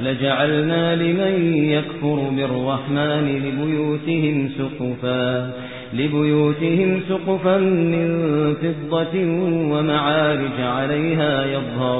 لجعلنا لمن يكفر بالرحمن لبيوتهم سقفا لبيوتهم سقفا من فضة ومعارج عليها يظهر